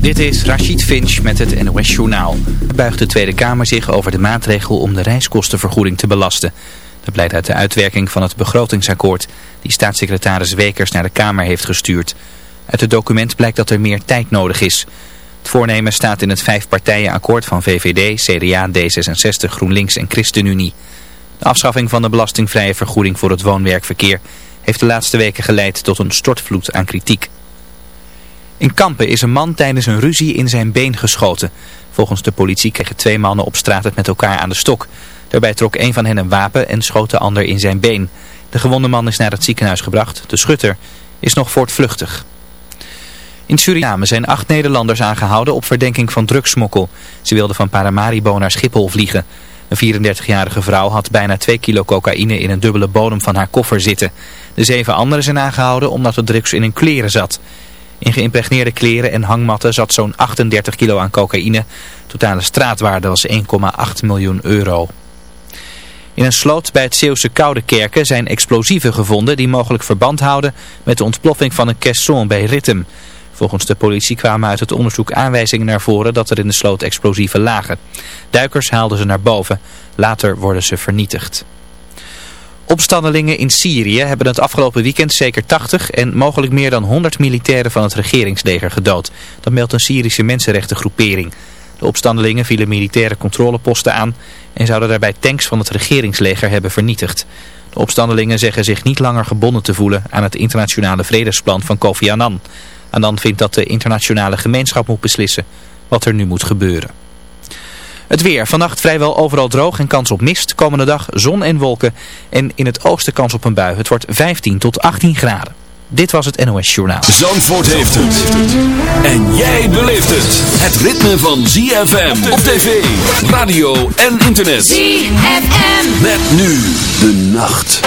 Dit is Rachid Finch met het NOS Journaal. Buigt de Tweede Kamer zich over de maatregel om de reiskostenvergoeding te belasten. Dat blijkt uit de uitwerking van het begrotingsakkoord die staatssecretaris Wekers naar de Kamer heeft gestuurd. Uit het document blijkt dat er meer tijd nodig is. Het voornemen staat in het vijfpartijenakkoord van VVD, CDA, D66, GroenLinks en ChristenUnie. De afschaffing van de belastingvrije vergoeding voor het woon-werkverkeer heeft de laatste weken geleid tot een stortvloed aan kritiek. In Kampen is een man tijdens een ruzie in zijn been geschoten. Volgens de politie kregen twee mannen op straat het met elkaar aan de stok. Daarbij trok een van hen een wapen en schoot de ander in zijn been. De gewonde man is naar het ziekenhuis gebracht. De schutter is nog voortvluchtig. In Suriname zijn acht Nederlanders aangehouden op verdenking van drugsmokkel. Ze wilden van Paramaribo naar Schiphol vliegen. Een 34-jarige vrouw had bijna 2 kilo cocaïne in een dubbele bodem van haar koffer zitten. De zeven anderen zijn aangehouden omdat de drugs in hun kleren zat. In geïmpregneerde kleren en hangmatten zat zo'n 38 kilo aan cocaïne. Totale straatwaarde was 1,8 miljoen euro. In een sloot bij het Zeeuwse Koude Kerken zijn explosieven gevonden die mogelijk verband houden met de ontploffing van een caisson bij Rittem. Volgens de politie kwamen uit het onderzoek aanwijzingen naar voren dat er in de sloot explosieven lagen. Duikers haalden ze naar boven. Later worden ze vernietigd. Opstandelingen in Syrië hebben het afgelopen weekend zeker 80 en mogelijk meer dan 100 militairen van het regeringsleger gedood. Dat meldt een Syrische mensenrechtengroepering. De opstandelingen vielen militaire controleposten aan en zouden daarbij tanks van het regeringsleger hebben vernietigd. De opstandelingen zeggen zich niet langer gebonden te voelen aan het internationale vredesplan van Kofi Annan. Annan vindt dat de internationale gemeenschap moet beslissen wat er nu moet gebeuren. Het weer. Vannacht vrijwel overal droog en kans op mist. Komende dag zon en wolken. En in het oosten kans op een bui. Het wordt 15 tot 18 graden. Dit was het NOS Journaal. Zandvoort heeft het. En jij beleeft het. Het ritme van ZFM op tv, radio en internet. ZFM. Met nu de nacht.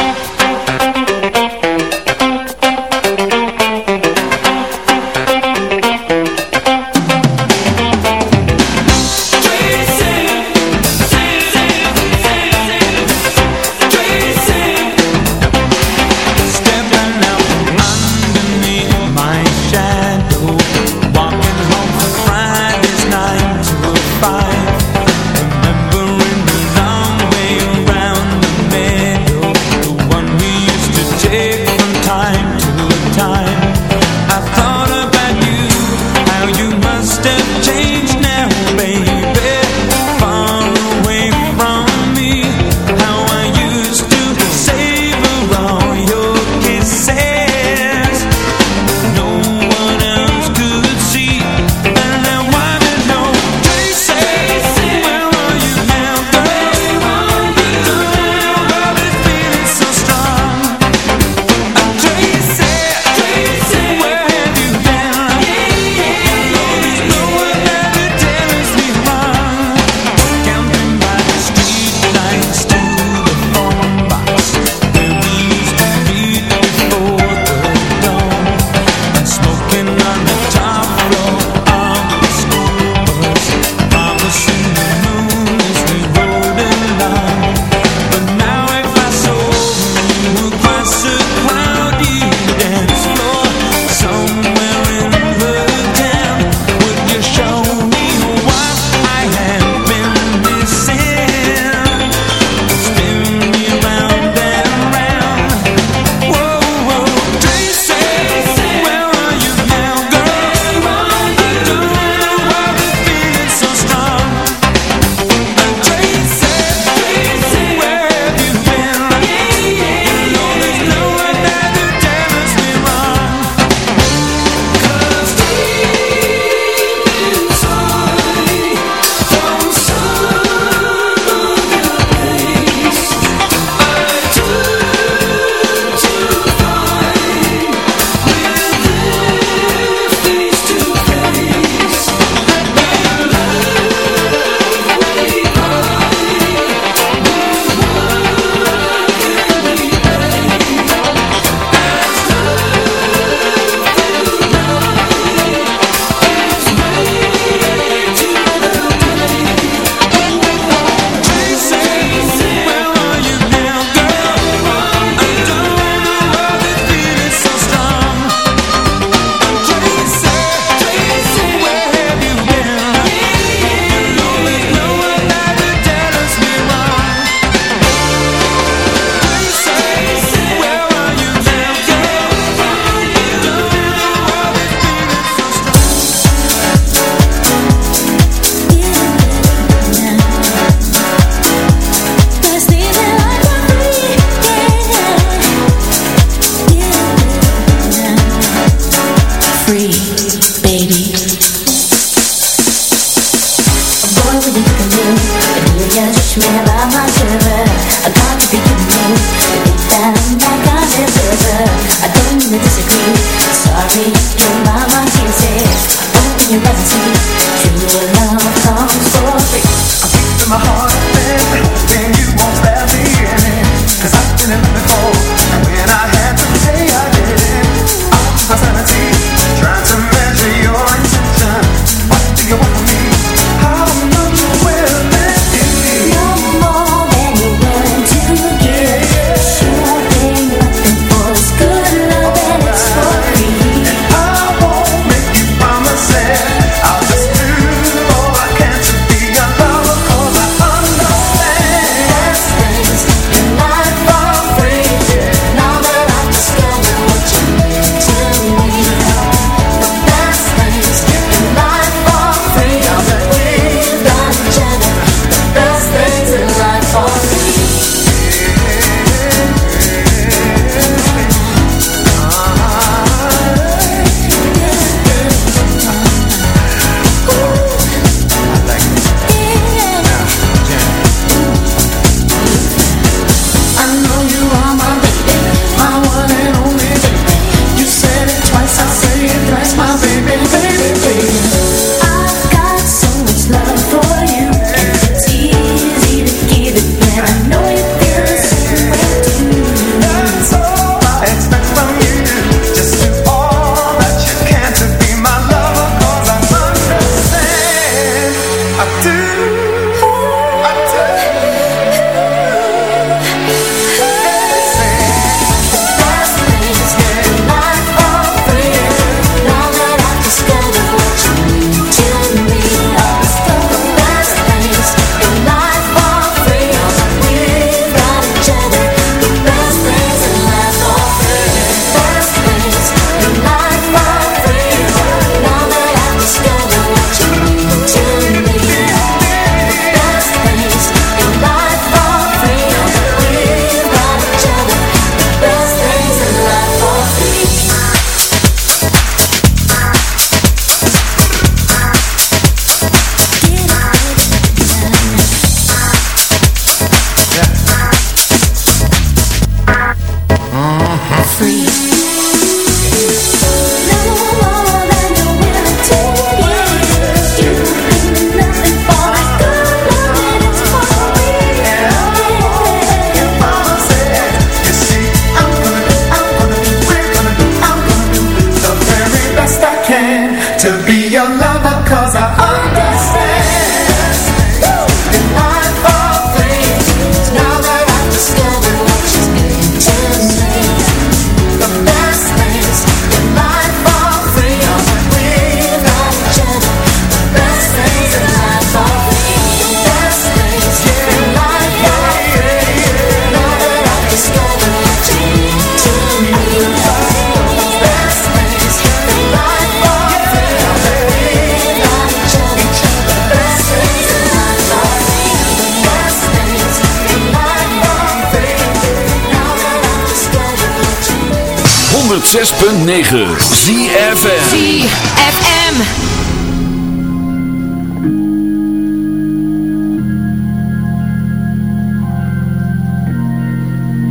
106.9 ZFM ZFM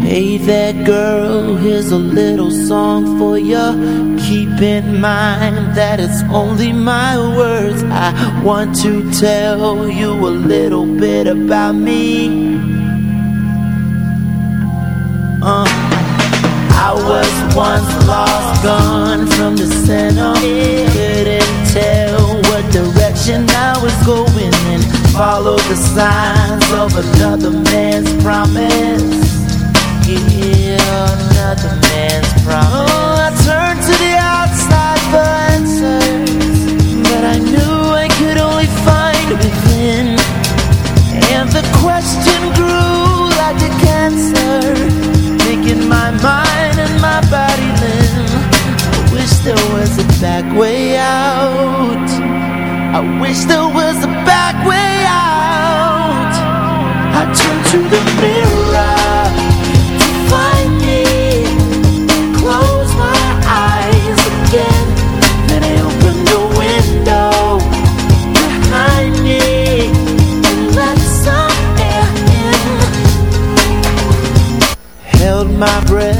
Hey there girl, here's a little song for you Keep in mind that it's only my words. I want to tell you a little bit about me. Uh I was once lost, gone from the center. Couldn't tell what direction I was going And follow the signs of another man's promise. Yeah, another man's promise. Oh, I turned to the outside for answers But I knew I could only find within. And the question grew like a cancer Making my mind and my body there was a back way out. I wish there was a back way out. I turn to the mirror to find me. Close my eyes again. Then I open the window behind me And let some air in. Held my breath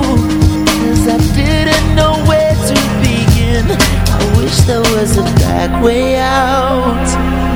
wish there was a back way out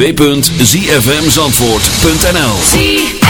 www.zfmzandvoort.nl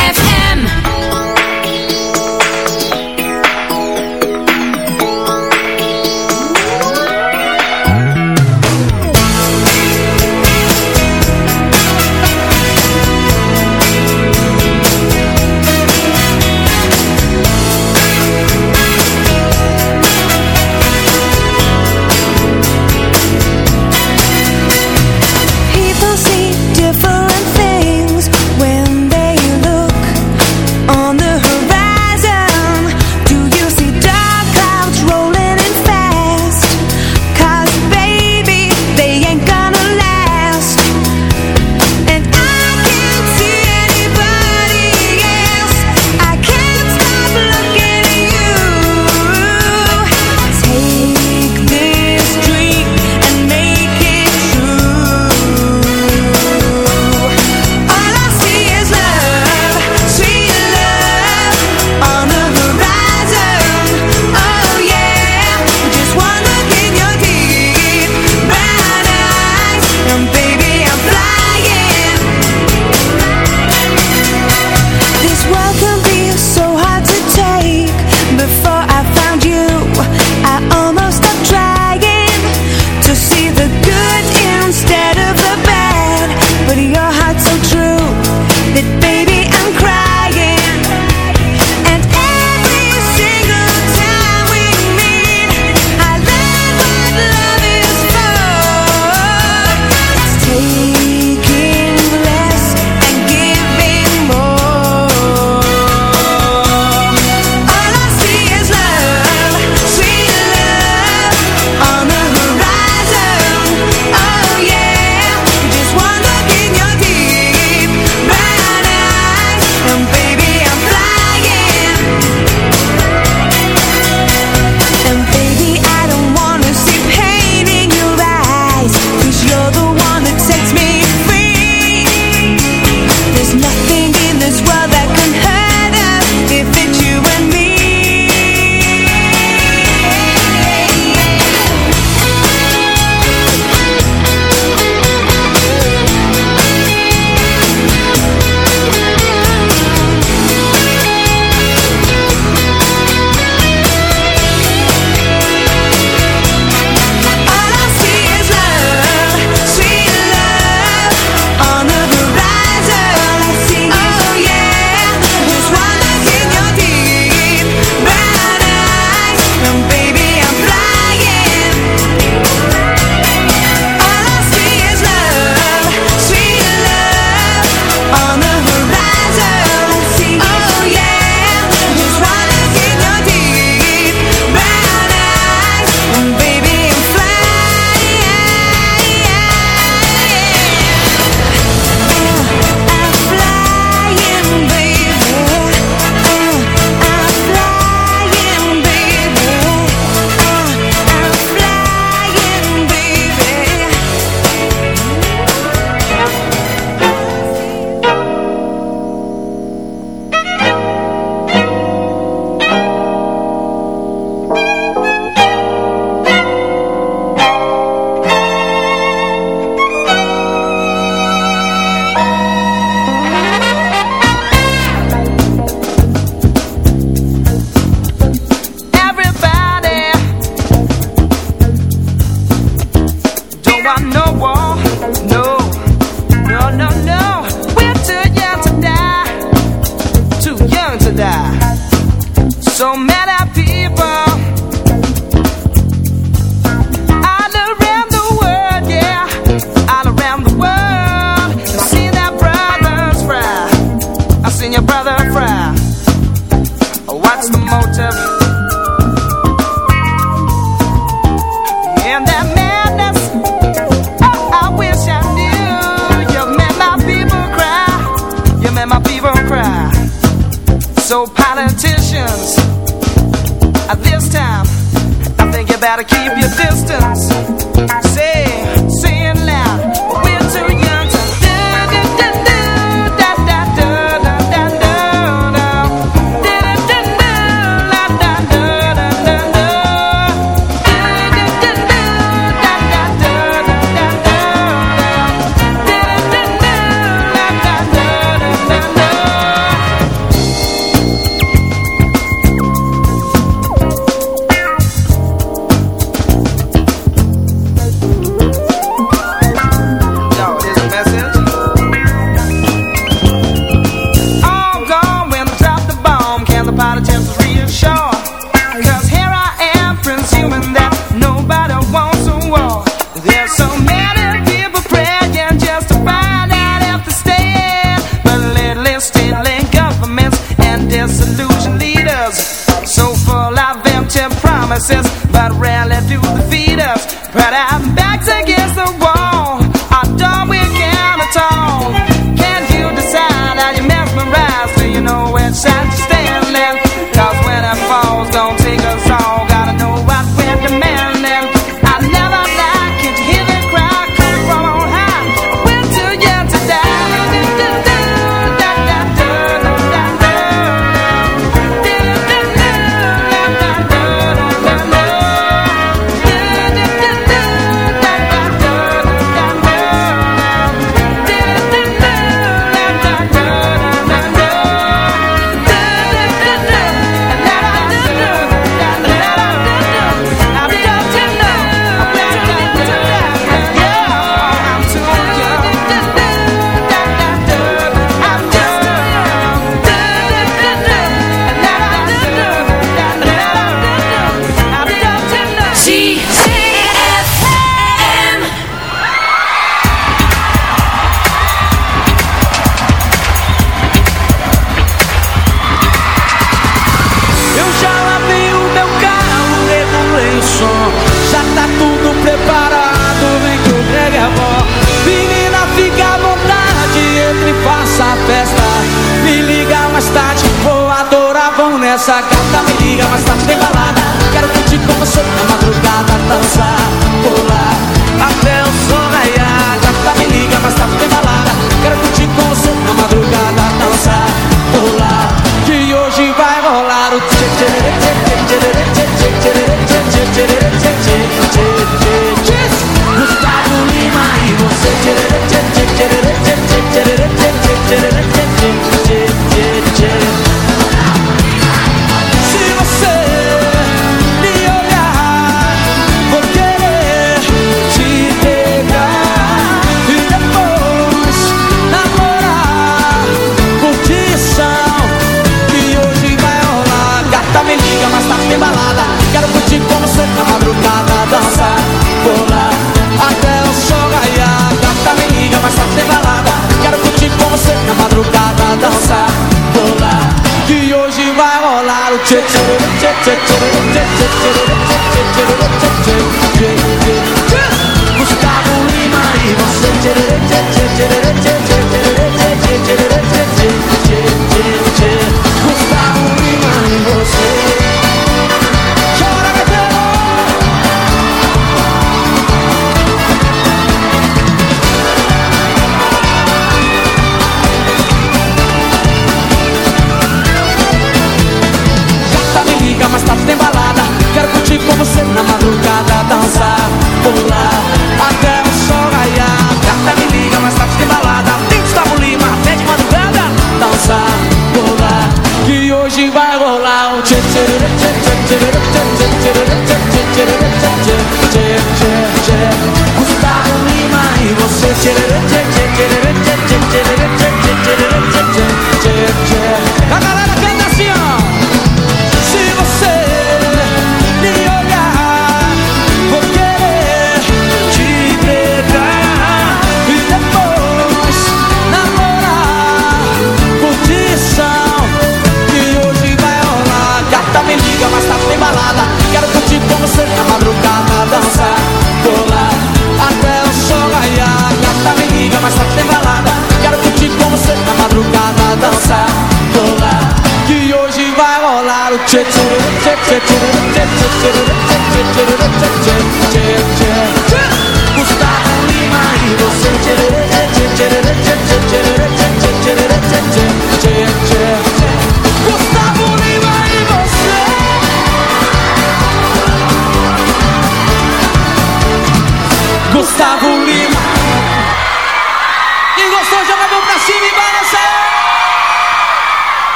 com você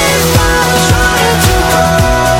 baseball trying to go